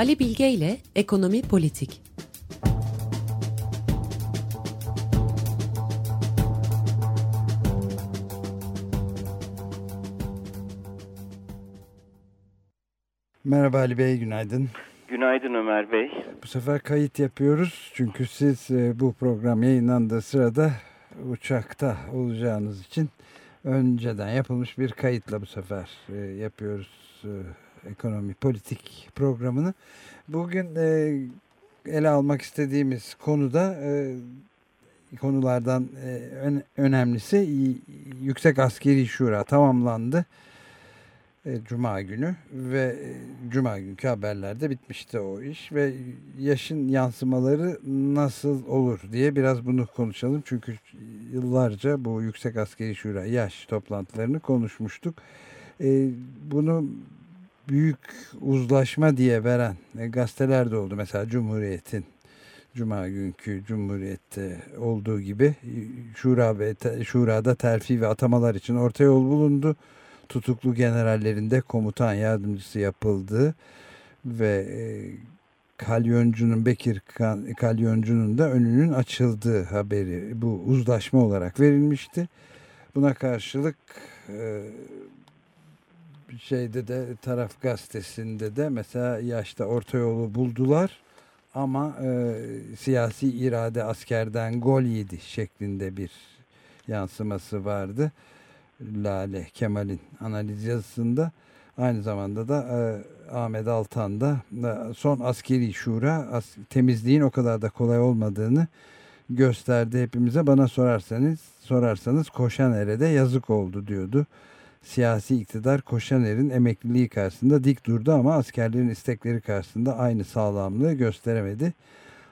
Ali Bilge ile Ekonomi Politik. Merhaba Ali Bey, günaydın. Günaydın Ömer Bey. Bu sefer kayıt yapıyoruz çünkü siz e, bu program yayınlandığı sırada uçakta olacağınız için önceden yapılmış bir kayıtla bu sefer e, yapıyoruz e, ekonomi politik programını. Bugün ele almak istediğimiz konuda konulardan önemlisi Yüksek Askeri Şura tamamlandı. E, Cuma günü ve e, Cuma günkü haberlerde bitmişti o iş ve yaşın yansımaları nasıl olur diye biraz bunu konuşalım. Çünkü yıllarca bu Yüksek Askeri Şura yaş toplantılarını konuşmuştuk. E, bunu büyük uzlaşma diye veren gazeteler de oldu. Mesela Cumhuriyet'in Cuma günkü Cumhuriyet'te olduğu gibi Şura ve Şura'da terfi ve atamalar için orta yol bulundu tutuklu generallerinde komutan yardımcısı yapıldı ve e, Kalyoncu'nun Bekir Kalyoncu'nun da önünün açıldığı haberi bu uzlaşma olarak verilmişti. Buna karşılık e, şeyde de taraf gazetesinde de mesela yaşta orta yolu buldular ama e, siyasi irade askerden gol yedi şeklinde bir yansıması vardı. Lale Kemal'in analiz yazısında aynı zamanda da e, Ahmet Altan da e, son askeri şura as, temizliğin o kadar da kolay olmadığını gösterdi hepimize. Bana sorarsanız sorarsanız Koşaner'e de yazık oldu diyordu. Siyasi iktidar Koşaner'in emekliliği karşısında dik durdu ama askerlerin istekleri karşısında aynı sağlamlığı gösteremedi.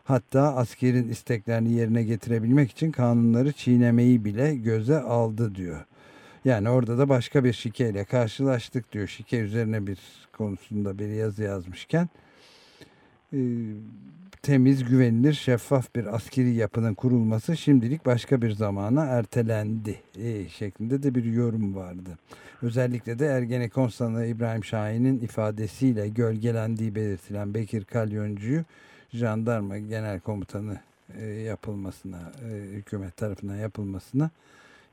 Hatta askerin isteklerini yerine getirebilmek için kanunları çiğnemeyi bile göze aldı diyor. Yani orada da başka bir şikeyle karşılaştık diyor. Şike üzerine bir konusunda bir yazı yazmışken temiz, güvenilir, şeffaf bir askeri yapının kurulması şimdilik başka bir zamana ertelendi e, şeklinde de bir yorum vardı. Özellikle de Ergenekon sanığı İbrahim Şahin'in ifadesiyle gölgelendiği belirtilen Bekir Kalyoncu'yu jandarma genel komutanı e, yapılmasına, e, hükümet tarafından yapılmasına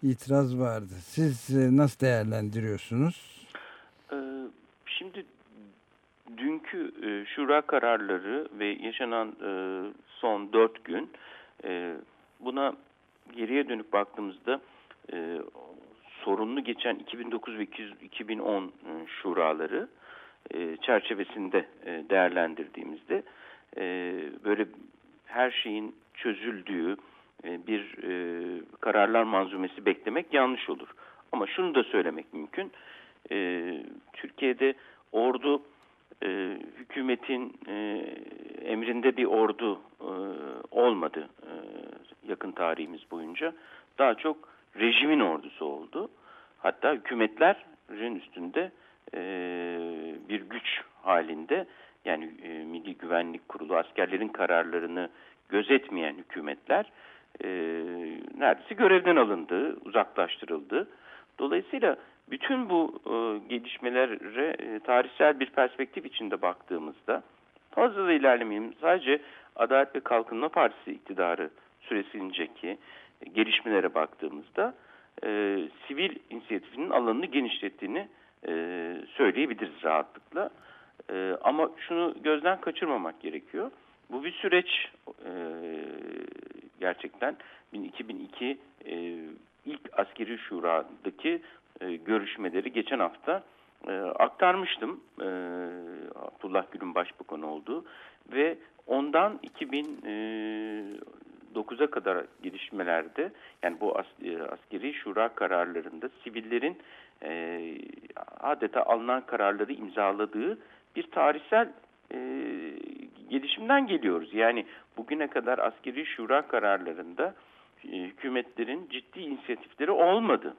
itiraz vardı. Siz e, nasıl değerlendiriyorsunuz? Ee, şimdi dünkü e, şura kararları ve yaşanan e, son dört gün buna geriye dönüp baktığımızda sorunlu geçen 2009 ve 2010 şuraları çerçevesinde değerlendirdiğimizde böyle her şeyin çözüldüğü, e, bir e, kararlar manzumesi beklemek yanlış olur. Ama şunu da söylemek mümkün. E, Türkiye'de ordu e, hükümetin e, emrinde bir ordu e, olmadı e, yakın tarihimiz boyunca. Daha çok rejimin ordusu oldu. Hatta hükümetlerin üstünde e, bir güç halinde yani e, Milli Güvenlik Kurulu askerlerin kararlarını gözetmeyen hükümetler e, neredeyse görevden alındı, uzaklaştırıldı. Dolayısıyla bütün bu e, gelişmelere e, tarihsel bir perspektif içinde baktığımızda fazla da ilerlemeyeyim. Sadece Adalet ve Kalkınma Partisi iktidarı süresinceki e, gelişmelere baktığımızda e, sivil inisiyatifinin alanını genişlettiğini e, söyleyebiliriz rahatlıkla. E, ama şunu gözden kaçırmamak gerekiyor. Bu bir süreç e, gerçekten 2002 e, ilk askeri şuradaki e, görüşmeleri geçen hafta e, aktarmıştım. E, Abdullah Gül'ün başbakan olduğu ve ondan 2009'a kadar gelişmelerde yani bu as, e, askeri şura kararlarında sivillerin e, adeta alınan kararları imzaladığı bir tarihsel e, gelişimden geliyoruz. Yani bugüne kadar askeri şura kararlarında e, hükümetlerin ciddi inisiyatifleri olmadı.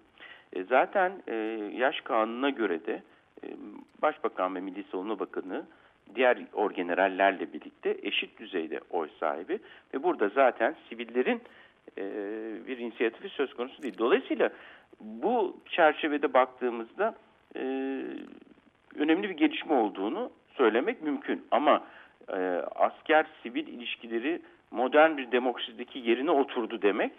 E, zaten e, yaş kanununa göre de e, Başbakan ve Milli Savunma Bakanı diğer orgenerallerle birlikte eşit düzeyde oy sahibi ve burada zaten sivillerin e, bir inisiyatifi söz konusu değil. Dolayısıyla bu çerçevede baktığımızda e, önemli bir gelişme olduğunu söylemek mümkün. Ama e, asker-sivil ilişkileri modern bir demokrasideki yerine oturdu demek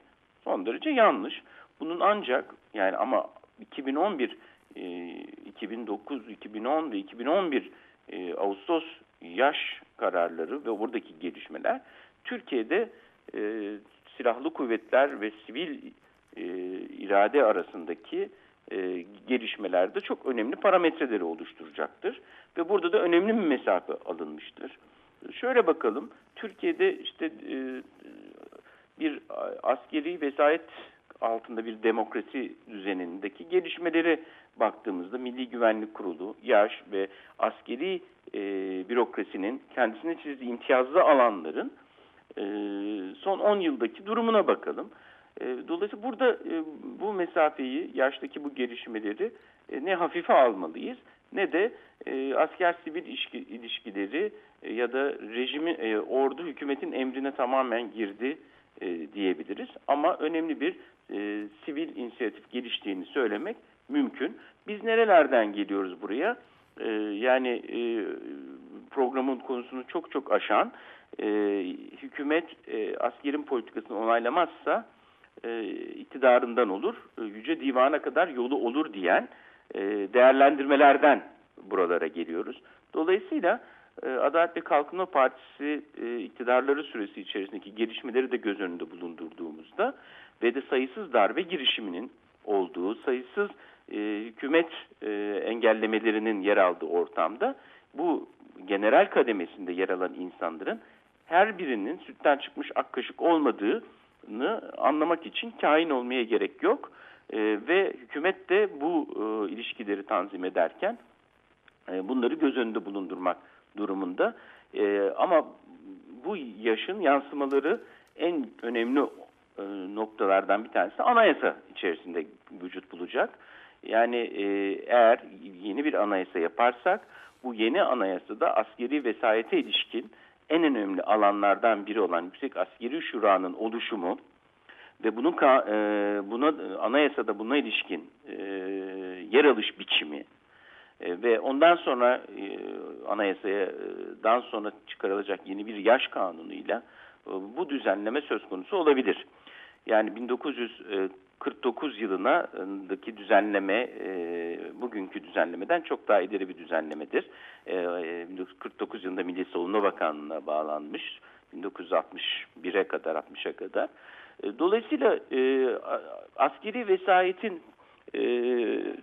son derece yanlış. Bunun ancak yani ama 2011, e, 2009, 2010 ve 2011 e, Ağustos yaş kararları ve buradaki gelişmeler Türkiye'de e, silahlı kuvvetler ve sivil e, irade arasındaki gelişmelerde çok önemli parametreleri oluşturacaktır. Ve burada da önemli bir mesafe alınmıştır. Şöyle bakalım, Türkiye'de işte bir askeri vesayet altında bir demokrasi düzenindeki gelişmeleri baktığımızda Milli Güvenlik Kurulu, yaş ve askeri e, bürokrasinin kendisine çizdiği imtiyazlı alanların e, son 10 yıldaki durumuna bakalım. E, dolayısıyla burada e, bu mesafeyi, yaştaki bu gelişmeleri e, ne hafife almalıyız ne de e, asker-sivil ilişkileri e, ya da rejimi, e, ordu hükümetin emrine tamamen girdi e, diyebiliriz. Ama önemli bir e, sivil inisiyatif geliştiğini söylemek mümkün. Biz nerelerden geliyoruz buraya? E, yani e, programın konusunu çok çok aşan, e, hükümet e, askerin politikasını onaylamazsa e, iktidarından olur, e, Yüce Divan'a kadar yolu olur diyen e, değerlendirmelerden buralara geliyoruz. Dolayısıyla e, Adalet ve Kalkınma Partisi e, iktidarları süresi içerisindeki gelişmeleri de göz önünde bulundurduğumuzda ve de sayısız darbe girişiminin olduğu, sayısız e, hükümet e, engellemelerinin yer aldığı ortamda bu general kademesinde yer alan insanların her birinin sütten çıkmış ak kaşık olmadığını anlamak için kain olmaya gerek yok. E, ve hükümet de bu e, ilişkileri tanzim ederken e, bunları göz önünde bulundurmak durumunda. E, ama bu yaşın yansımaları en önemli e, noktalardan bir tanesi anayasa içerisinde vücut bulacak. Yani e, eğer yeni bir anayasa yaparsak bu yeni anayasada askeri vesayete ilişkin en önemli alanlardan biri olan Yüksek Askeri Şura'nın oluşumu ve bunun e, buna anayasada buna ilişkin e, yer alış biçimi e, ve ondan sonra e, anayasadan sonra çıkarılacak yeni bir yaş kanunuyla e, bu düzenleme söz konusu olabilir. Yani 1949 yılındaki düzenleme e, bugünkü düzenlemeden çok daha ileri bir düzenlemedir. E, 1949 yılında Milli Savunma Bakanlığı'na bağlanmış. 1961'e kadar 60'a kadar. E, dolayısıyla e, askeri vesayetin e,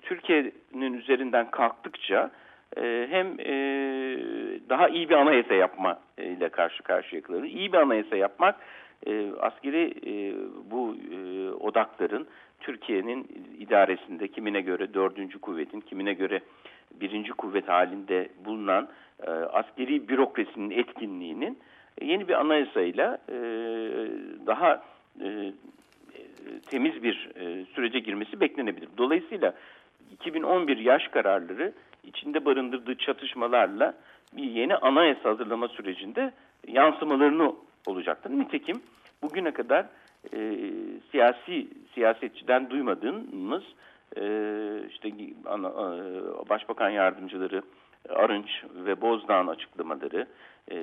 Türkiye'nin üzerinden kalktıkça e, hem e, daha iyi bir anayasa yapma ile karşı karşıya kalır. İyi bir anayasa yapmak e, askeri e, bu e, odakların Türkiye'nin idaresinde kimine göre dördüncü kuvvetin, kimine göre birinci kuvvet halinde bulunan e, askeri bürokrasinin etkinliğinin e, yeni bir anayasayla e, daha e, temiz bir e, sürece girmesi beklenebilir. Dolayısıyla 2011 yaş kararları içinde barındırdığı çatışmalarla bir yeni anayasa hazırlama sürecinde yansımalarını olacaktır. Nitekim bugüne kadar e, siyasi siyasetçiden duymadığımız e, işte ana, e, Başbakan Yardımcıları Arınç ve Bozdağ'ın açıklamaları e,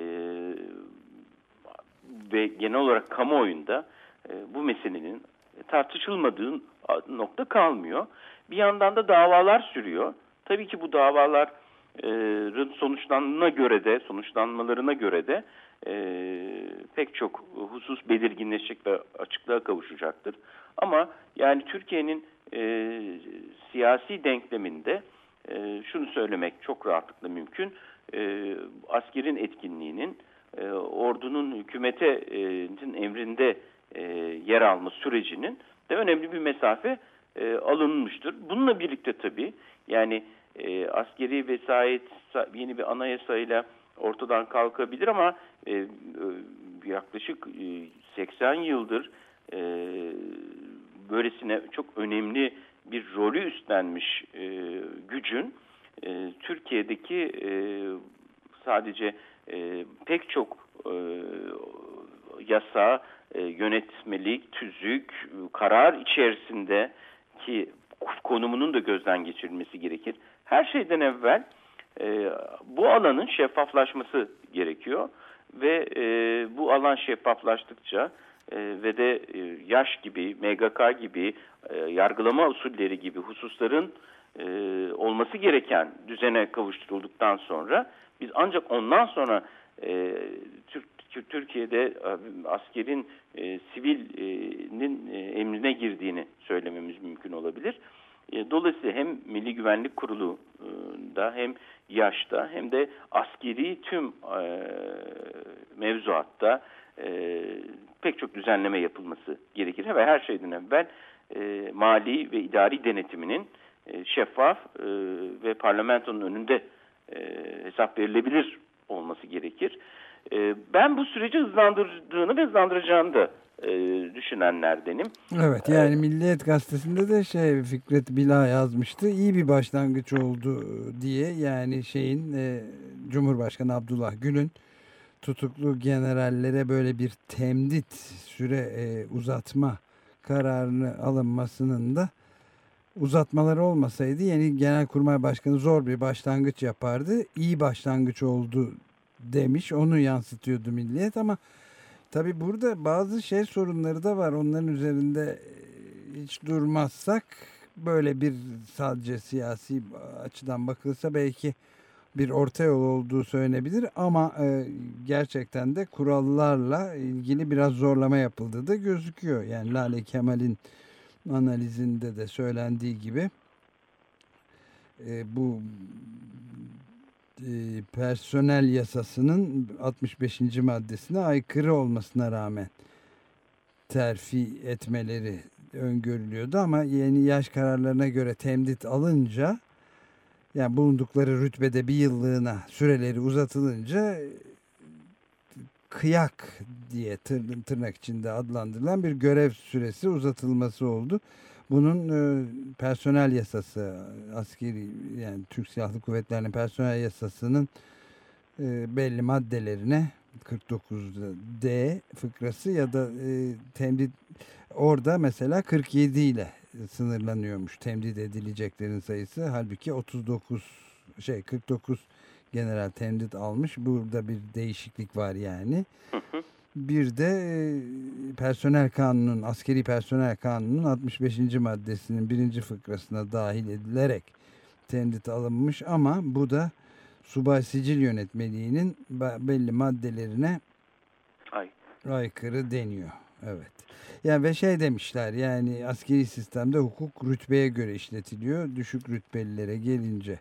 ve genel olarak kamuoyunda e, bu meselenin tartışılmadığı nokta kalmıyor. Bir yandan da davalar sürüyor. Tabii ki bu davaların sonuçlanma göre de sonuçlanmalarına göre de e, pek çok husus belirginleşecek ve açıklığa kavuşacaktır. Ama yani Türkiye'nin e, siyasi denkleminde e, şunu söylemek çok rahatlıkla mümkün. E, askerin etkinliğinin e, ordunun hükümetin emrinde e, yer alma sürecinin de önemli bir mesafe e, alınmıştır. Bununla birlikte tabii yani e, askeri vesayet yeni bir anayasayla ortadan kalkabilir ama e, e, yaklaşık e, 80 yıldır e, böylesine çok önemli bir rolü üstlenmiş e, gücün e, Türkiye'deki e, sadece e, pek çok e, yasa, e, yönetmelik, tüzük, karar içerisinde ki konumunun da gözden geçirilmesi gerekir. Her şeyden evvel e, bu alanın şeffaflaşması gerekiyor ve e, bu alan şeffaflaştıkça e, ve de e, yaş gibi, MGK gibi, e, yargılama usulleri gibi hususların e, olması gereken düzene kavuşturulduktan sonra biz ancak ondan sonra e, Türk, Türkiye'de e, askerin e, sivilinin e, emrine girdiğini söylememiz mümkün olabilir. E, dolayısıyla hem Milli Güvenlik Kurulu'da hem yaşta hem de askeri tüm e, mevzuatta e, pek çok düzenleme yapılması gerekir. Ve her şeyden evvel mali ve idari denetiminin şeffaf ve parlamentonun önünde hesap verilebilir olması gerekir. Ben bu süreci hızlandırdığını ve hızlandıracağını da e, düşünenlerdenim. Evet yani Milliyet Gazetesi'nde de şey Fikret Bila yazmıştı. İyi bir başlangıç oldu diye yani şeyin e, Cumhurbaşkanı Abdullah Gül'ün tutuklu generallere böyle bir temdit süre e, uzatma kararını alınmasının da uzatmaları olmasaydı yeni Genelkurmay Başkanı zor bir başlangıç yapardı. İyi başlangıç oldu demiş. Onu yansıtıyordu Milliyet ama tabi burada bazı şey sorunları da var. Onların üzerinde e, hiç durmazsak böyle bir sadece siyasi açıdan bakılsa belki bir orta yol olduğu söylenebilir ama e, gerçekten de kurallarla ilgili biraz zorlama yapıldığı da gözüküyor. Yani Lale Kemal'in analizinde de söylendiği gibi e, bu e, personel yasasının 65. maddesine aykırı olmasına rağmen terfi etmeleri öngörülüyordu ama yeni yaş kararlarına göre temdit alınca yani bulundukları rütbede bir yıllığına süreleri uzatılınca kıyak diye tırnak içinde adlandırılan bir görev süresi uzatılması oldu. Bunun e, personel yasası askeri yani Türk Silahlı Kuvvetleri'nin personel yasasının e, belli maddelerine 49D fıkrası ya da e, temdit orada mesela 47 ile sınırlanıyormuş temdit edileceklerin sayısı. Halbuki 39 şey 49 general temdit almış. Burada bir değişiklik var yani. Bir de personel kanunun, askeri personel kanunun 65. maddesinin birinci fıkrasına dahil edilerek temdit alınmış ama bu da subay sicil yönetmeliğinin belli maddelerine Ay. aykırı deniyor. Evet. Yani ve şey demişler yani askeri sistemde hukuk rütbeye göre işletiliyor. Düşük rütbelilere gelince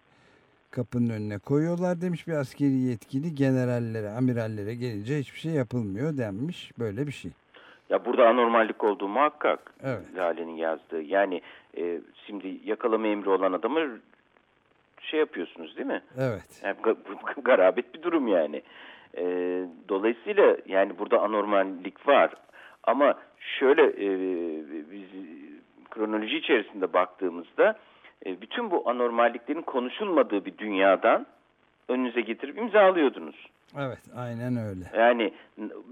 kapının önüne koyuyorlar demiş bir askeri yetkili generallere, amirallere gelince hiçbir şey yapılmıyor denmiş. Böyle bir şey. Ya burada anormallik olduğu muhakkak. Evet. Lale'nin yazdığı. Yani e, şimdi yakalama emri olan adamı şey yapıyorsunuz değil mi? Evet. Yani, garabet bir durum yani. E, dolayısıyla yani burada anormallik var. Ama şöyle e, biz kronoloji içerisinde baktığımızda e, bütün bu anormalliklerin konuşulmadığı bir dünyadan önünüze getirip imzalıyordunuz. Evet, aynen öyle. Yani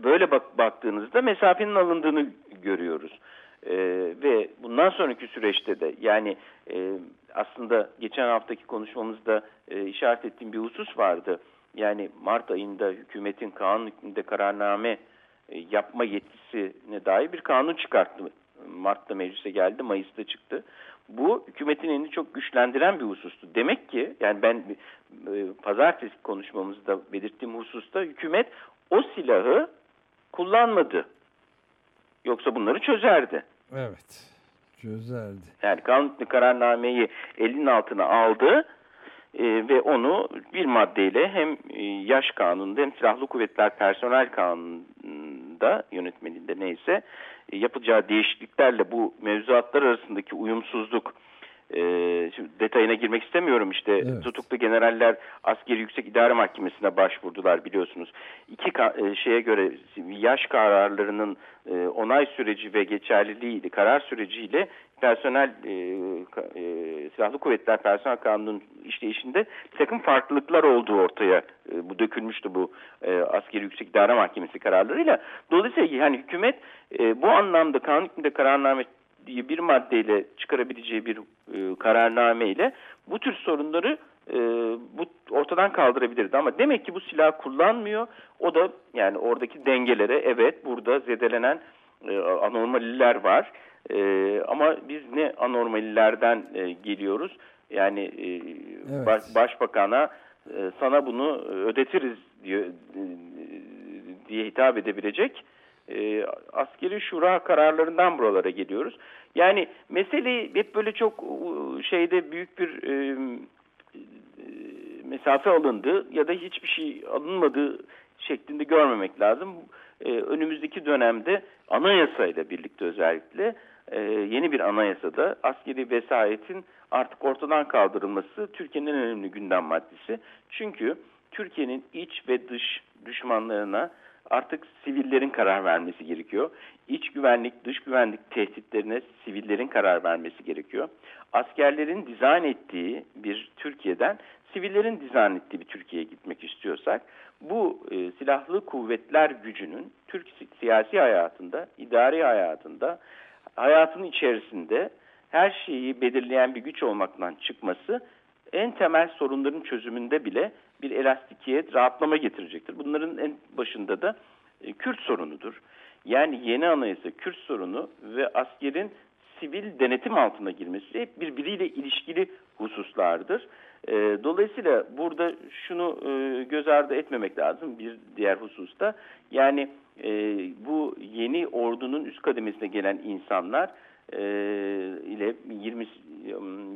böyle bak baktığınızda mesafenin alındığını görüyoruz. Ee, ve bundan sonraki süreçte de yani e, aslında geçen haftaki konuşmamızda e, işaret ettiğim bir husus vardı. Yani Mart ayında hükümetin kanun hükmünde kararname e, yapma yetkisine dair bir kanun çıkarttı. Mart'ta meclise geldi, Mayıs'ta çıktı. Bu hükümetin elini çok güçlendiren bir husustu. Demek ki yani ben e, pazartesi konuşmamızda belirttiğim hususta hükümet o silahı kullanmadı. Yoksa bunları çözerdi. Evet. Çözerdi. Yani kanun kararnameyi elinin altına aldı e, ve onu bir maddeyle hem e, yaş kanununda hem silahlı kuvvetler personel kanununda yönetmeninde neyse yapacağı değişikliklerle bu mevzuatlar arasındaki uyumsuzluk e, şimdi detayına girmek istemiyorum işte evet. tutuklu generaller askeri yüksek idare mahkemesine başvurdular biliyorsunuz. İki e, şeye göre yaş kararlarının e, onay süreci ve geçerliliği karar süreciyle personel e, e, silahlı kuvvetler personel kanunun işleyişinde bir takım farklılıklar olduğu ortaya e, bu dökülmüştü bu e, askeri yüksek idare mahkemesi kararlarıyla. Dolayısıyla yani hükümet e, bu anlamda kanun hükmünde kararname diye bir maddeyle çıkarabileceği bir e, kararname ile bu tür sorunları e, bu ortadan kaldırabilirdi ama demek ki bu silah kullanmıyor. O da yani oradaki dengelere evet burada zedelenen e, anomaliler var. E, ama biz ne anormalilerden e, geliyoruz? Yani e, evet. baş, başbakana e, sana bunu ödetiriz diyor, e, diye hitap edebilecek e, askeri şura kararlarından buralara geliyoruz. Yani meseleyi hep böyle çok şeyde büyük bir e, mesafe alındı ya da hiçbir şey alınmadığı şeklinde görmemek lazım. E, önümüzdeki dönemde anayasayla birlikte özellikle e, yeni bir anayasada askeri vesayetin artık ortadan kaldırılması Türkiye'nin en önemli gündem maddesi. Çünkü Türkiye'nin iç ve dış düşmanlarına artık sivillerin karar vermesi gerekiyor. İç güvenlik, dış güvenlik tehditlerine sivillerin karar vermesi gerekiyor. Askerlerin dizayn ettiği bir Türkiye'den sivillerin dizayn ettiği bir Türkiye'ye gitmek istiyorsak bu e, silahlı kuvvetler gücünün Türk siyasi hayatında, idari hayatında, hayatın içerisinde her şeyi belirleyen bir güç olmaktan çıkması en temel sorunların çözümünde bile bir elastikiyet, rahatlama getirecektir. Bunların en başında da e, Kürt sorunudur. Yani yeni anayasa Kürt sorunu ve askerin sivil denetim altına girmesi hep birbiriyle ilişkili hususlardır. E, dolayısıyla burada şunu e, göz ardı etmemek lazım bir diğer hususta. Yani e, bu yeni ordunun üst kademesine gelen insanlar e, ile 20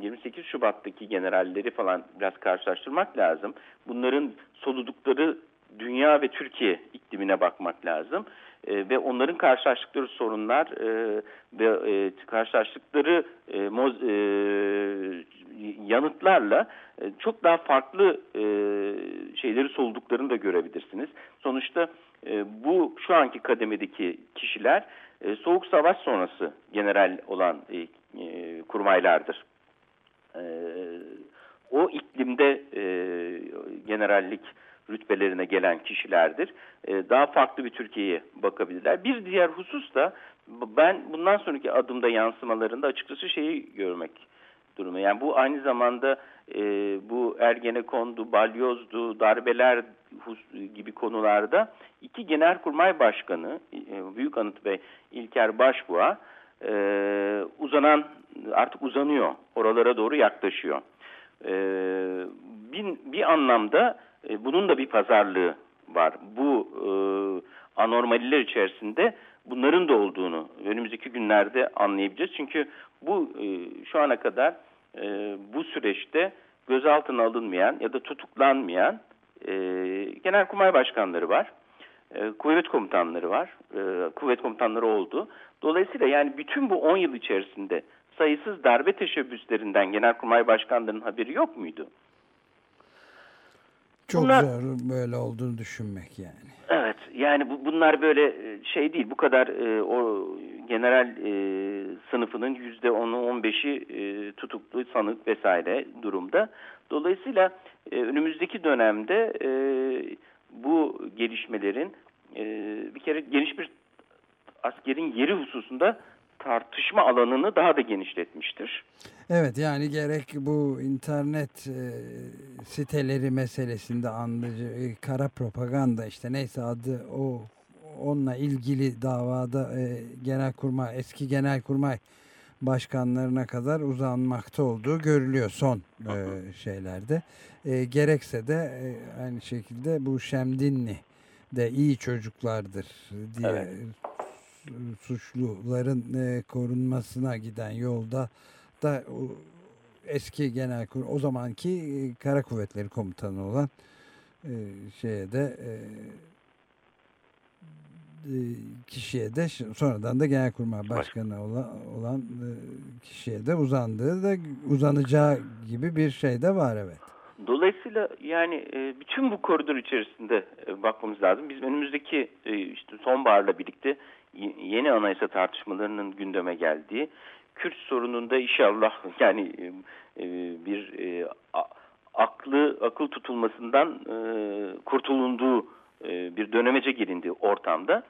28 Şubat'taki generalleri falan biraz karşılaştırmak lazım. Bunların soludukları dünya ve Türkiye iklimine bakmak lazım. E, ve onların karşılaştıkları sorunlar e, ve e, karşılaştıkları e, moz, e, yanıtlarla e, çok daha farklı e, şeyleri solduklarını da görebilirsiniz. Sonuçta e, bu şu anki kademedeki kişiler e, Soğuk Savaş sonrası general olan e, e, kurmaylardır. E, o iklimde e, generallik rütbelerine gelen kişilerdir. E, daha farklı bir Türkiye'ye bakabilirler. Bir diğer husus da ben bundan sonraki adımda yansımalarında açıkçası şeyi görmek durumu. Yani bu aynı zamanda e, bu Ergenekon'du, Balyoz'du, darbeler gibi konularda iki genelkurmay başkanı e, Büyük Anıt ve İlker Başbuğa e, uzanan artık uzanıyor. Oralara doğru yaklaşıyor. E, bir, bir anlamda e, bunun da bir pazarlığı var. Bu e, anormaliler içerisinde bunların da olduğunu önümüzdeki günlerde anlayabileceğiz. Çünkü bu e, şu ana kadar e, bu süreçte gözaltına alınmayan ya da tutuklanmayan e, genelkurmay başkanları var. E, kuvvet komutanları var. E, kuvvet komutanları oldu. Dolayısıyla yani bütün bu 10 yıl içerisinde sayısız darbe teşebbüslerinden genelkurmay başkanlarının haberi yok muydu? Çok bunlar, zor böyle olduğunu düşünmek yani. Evet yani bu, bunlar böyle e, şey değil bu kadar e, o general e, sınıfının yüzde onu on beşi e, tutuklu sanık vesaire durumda. Dolayısıyla e, önümüzdeki dönemde e, bu gelişmelerin e, bir kere geniş bir askerin yeri hususunda tartışma alanını daha da genişletmiştir. Evet yani gerek bu internet e, siteleri meselesinde anlıcı e, kara propaganda işte neyse adı o onunla ilgili davada e, genelkurmay eski genelkurmay başkanlarına kadar uzanmakta olduğu görülüyor son e, şeylerde. E, gerekse de e, aynı şekilde bu Şemdinli de iyi çocuklardır diye evet suçluların e, korunmasına giden yolda da o, eski genel o zamanki e, kara kuvvetleri komutanı olan e, şeye de e kişiye de sonradan da genelkurmay başkanı olan, olan e, kişiye de uzandığı da uzanacağı gibi bir şey de var evet. Dolayısıyla yani bütün bu koridor içerisinde bakmamız lazım. Biz önümüzdeki işte sonbaharla birlikte yeni anayasa tartışmalarının gündeme geldiği, Kürt sorununda inşallah yani e, bir e, aklı akıl tutulmasından e, bir dönemece gelindiği ortamda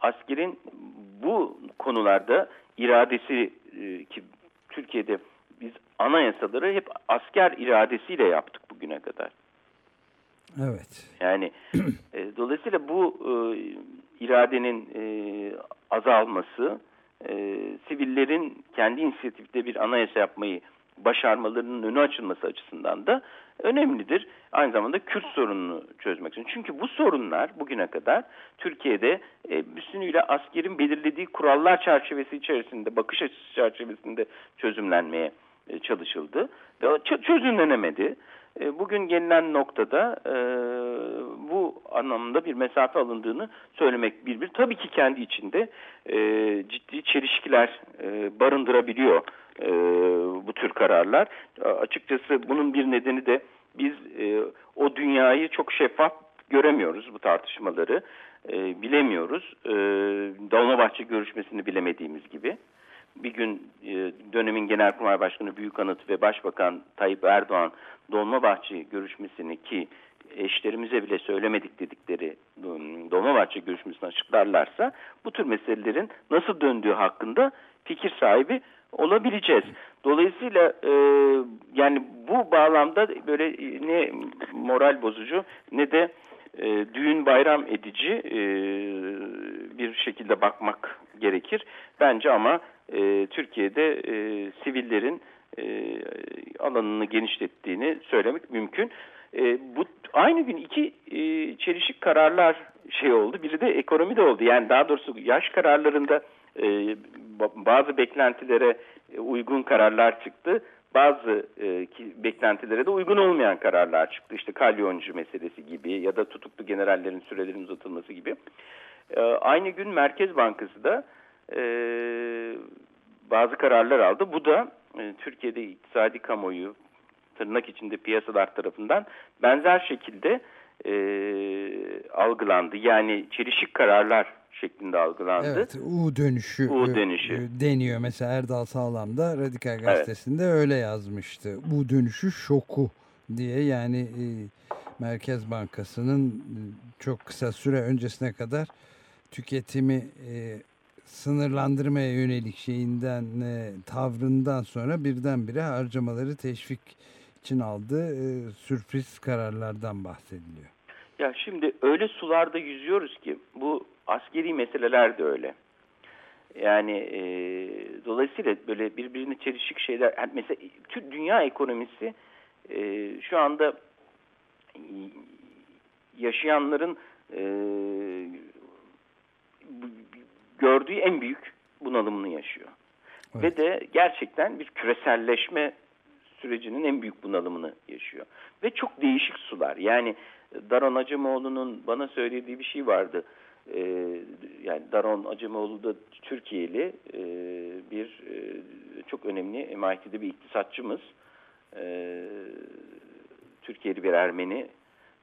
askerin bu konularda iradesi ki Türkiye'de biz anayasaları hep asker iradesiyle yaptık bu bugüne kadar. Evet. Yani e, dolayısıyla bu e, iradenin e, azalması, e, sivillerin kendi inisiyatifte bir anayasa yapmayı başarmalarının önü açılması açısından da önemlidir. Aynı zamanda Kürt sorununu çözmek için. Çünkü bu sorunlar bugüne kadar Türkiye'de e, bütünüyle askerin belirlediği kurallar çerçevesi içerisinde, bakış açısı çerçevesinde çözümlenmeye e, çalışıldı. Ve çözümlenemedi. E, bugün gelinen noktada e, bu anlamda bir mesafe alındığını söylemek bir bir. Tabii ki kendi içinde e, ciddi çelişkiler e, barındırabiliyor e, bu tür kararlar. Açıkçası bunun bir nedeni de biz e, o dünyayı çok şeffaf göremiyoruz bu tartışmaları. E, bilemiyoruz. E, Dolmabahçe görüşmesini bilemediğimiz gibi. Bir gün e, dönemin Genelkurmay Başkanı Büyükanıt ve Başbakan Tayyip Erdoğan Dolmabahçe görüşmesini ki eşlerimize bile söylemedik dedikleri ıı, Dolmabahçe görüşmesini açıklarlarsa bu tür meselelerin nasıl döndüğü hakkında fikir sahibi olabileceğiz. Dolayısıyla e, yani bu bağlamda böyle ne moral bozucu ne de e, düğün bayram edici e, bir şekilde bakmak gerekir. Bence ama e, Türkiye'de e, sivillerin e, alanını genişlettiğini söylemek mümkün. E, bu aynı gün iki e, çelişik kararlar şey oldu. Biri de ekonomide oldu. Yani daha doğrusu yaş kararlarında e, bazı beklentilere uygun kararlar çıktı. Bazı e, ki, beklentilere de uygun olmayan kararlar çıktı. İşte kalyoncu meselesi gibi ya da tutuklu generallerin sürelerinin uzatılması gibi. E, aynı gün Merkez Bankası da e, bazı kararlar aldı. Bu da e, Türkiye'de iktisadi kamuoyu tırnak içinde piyasalar tarafından benzer şekilde e, algılandı. Yani çelişik kararlar şeklinde algılandı. Evet, U dönüşü, U dönüşü. E, deniyor. Mesela Erdal Sağlam da Radikal Gazetesi'nde evet. öyle yazmıştı. U dönüşü şoku diye yani e, Merkez Bankası'nın e, çok kısa süre öncesine kadar tüketimi e, sınırlandırmaya yönelik şeyinden e, tavrından sonra birdenbire harcamaları teşvik için aldığı e, sürpriz kararlardan bahsediliyor. Ya şimdi öyle sularda yüzüyoruz ki bu askeri meseleler de öyle. Yani e, dolayısıyla böyle birbirine çelişik şeyler. Yani mesela tüm dünya ekonomisi e, şu anda yaşayanların e, gördüğü en büyük bunalımını yaşıyor. Evet. Ve de gerçekten bir küreselleşme sürecinin en büyük bunalımını yaşıyor. Ve çok değişik sular. Yani Daron Acemoğlu'nun bana söylediği bir şey vardı. Ee, yani Daron Acemoğlu da Türkiye'li e, bir e, çok önemli MIT'de bir iktisatçımız. E, Türkiye'li bir Ermeni,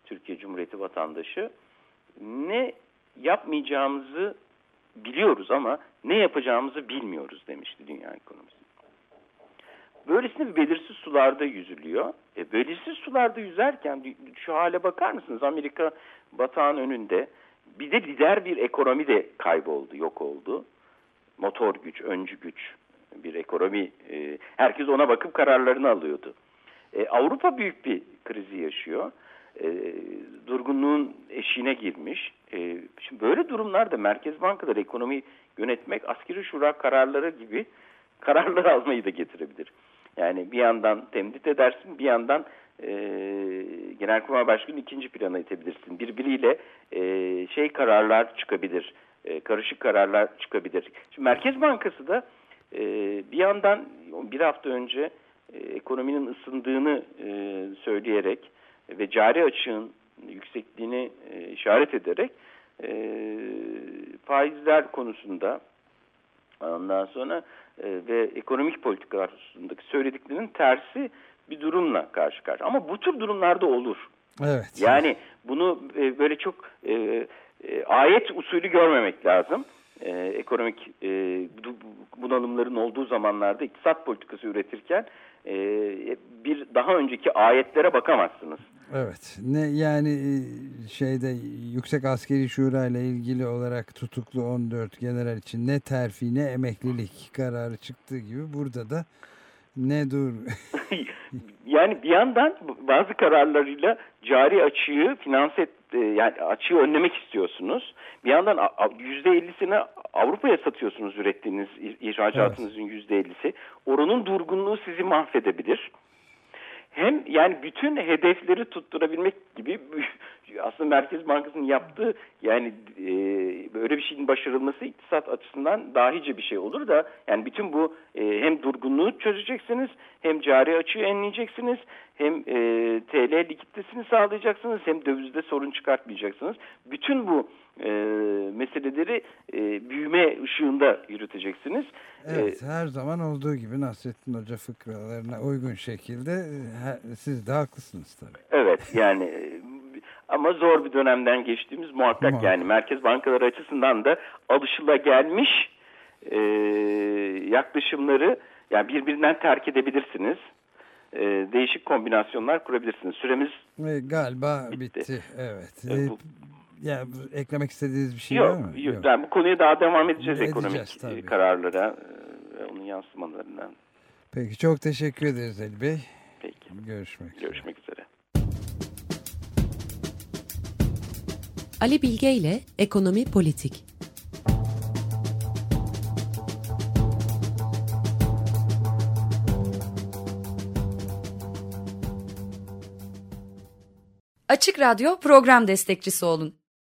Türkiye Cumhuriyeti vatandaşı. Ne yapmayacağımızı biliyoruz ama ne yapacağımızı bilmiyoruz demişti dünya ekonomisi. Böylesine belirsiz sularda yüzülüyor. E, belirsiz sularda yüzerken şu hale bakar mısınız? Amerika batağın önünde bir de lider bir ekonomi de kayboldu, yok oldu. Motor güç, öncü güç bir ekonomi. E, herkes ona bakıp kararlarını alıyordu. E, Avrupa büyük bir krizi yaşıyor e, durgunluğun eşiğine girmiş. E, şimdi böyle durumlarda merkez bankaları ekonomi yönetmek askeri şura kararları gibi kararlar almayı da getirebilir. Yani bir yandan temdit edersin, bir yandan e, Genelkurmay Başkanı ikinci plana itebilirsin. Birbiriyle e, şey kararlar çıkabilir, e, karışık kararlar çıkabilir. Şimdi Merkez Bankası da e, bir yandan bir hafta önce e, ekonominin ısındığını e, söyleyerek ve cari açığın yüksekliğini e, işaret ederek e, faizler konusunda ondan sonra e, ve ekonomik politikalar hususundaki söylediklerinin tersi bir durumla karşı karşı. Ama bu tür durumlarda olur. Evet. Yani bunu e, böyle çok e, e, ayet usulü görmemek lazım. E, ekonomik e, bunalımların olduğu zamanlarda iktisat politikası üretirken e, bir daha önceki ayetlere bakamazsınız. Evet. Ne yani e, şeyde Yüksek Askeri Şura ile ilgili olarak tutuklu 14 general için ne terfi ne emeklilik kararı çıktığı gibi burada da Ne dur? yani bir yandan bazı kararlarıyla cari açığı finanse e, yani açığı önlemek istiyorsunuz. Bir yandan yüzde ellisini Avrupa'ya satıyorsunuz ürettiğiniz ihracatınızın yüzde evet. ellisi. Oranın durgunluğu sizi mahvedebilir hem yani bütün hedefleri tutturabilmek gibi aslında Merkez Bankası'nın yaptığı yani e, böyle bir şeyin başarılması iktisat açısından dahice bir şey olur da yani bütün bu e, hem durgunluğu çözeceksiniz hem cari açığı enleyeceksiniz hem e, TL likiditesini sağlayacaksınız hem dövizde sorun çıkartmayacaksınız. Bütün bu e, meseleleri e, büyüme ışığında yürüteceksiniz. Evet, e, her zaman olduğu gibi Nasrettin Hoca fıkralarına uygun şekilde e, siz de haklısınız tabii. Evet, yani e, ama zor bir dönemden geçtiğimiz muhakkak, muhakkak. yani merkez bankaları açısından da alışılagelmiş e, yaklaşımları yani birbirinden terk edebilirsiniz. E, değişik kombinasyonlar kurabilirsiniz. Süremiz e, galiba bitti. bitti. Evet. E, bu, ya eklemek istediğiniz bir şey yok, var mı? Yok. yok. Yani bu konuya daha devam edeceğiz, edeceğiz ekonomik tabii. kararlara ve onun yansımalarından. Peki çok teşekkür ederiz Ali Bey. Peki. Görüşmek üzere. Görüşmek üzere. Ali Bilge ile Ekonomi Politik. Açık Radyo program destekçisi olun.